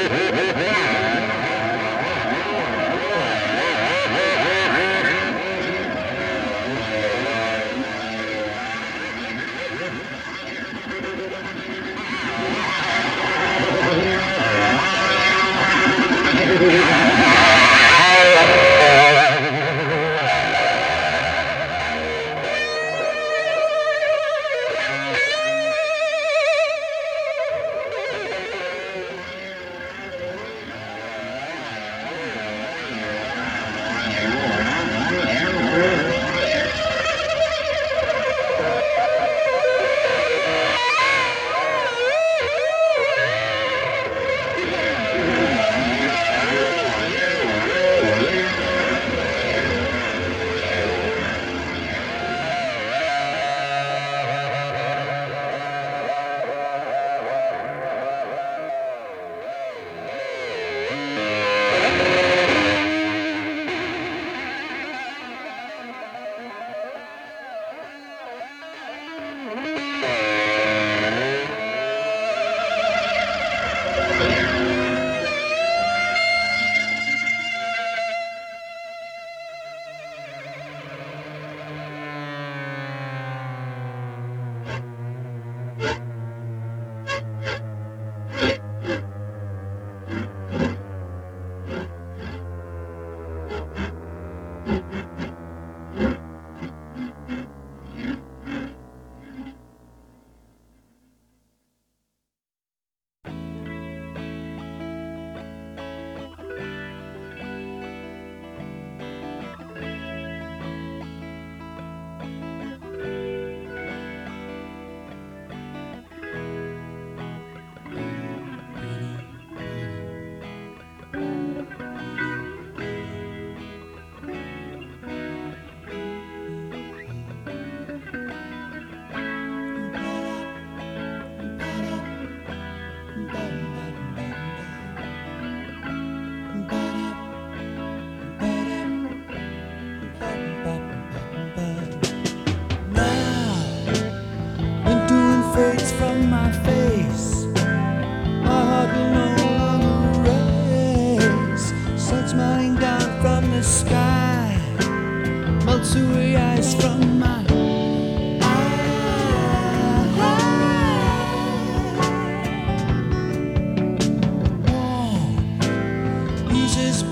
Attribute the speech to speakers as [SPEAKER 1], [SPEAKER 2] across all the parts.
[SPEAKER 1] Hey, hey.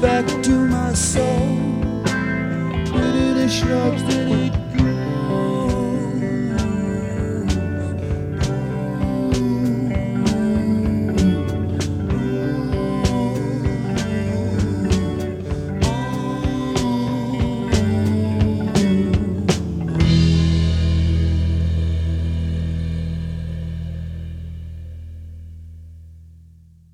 [SPEAKER 1] Back to my soul. Really, the shrubs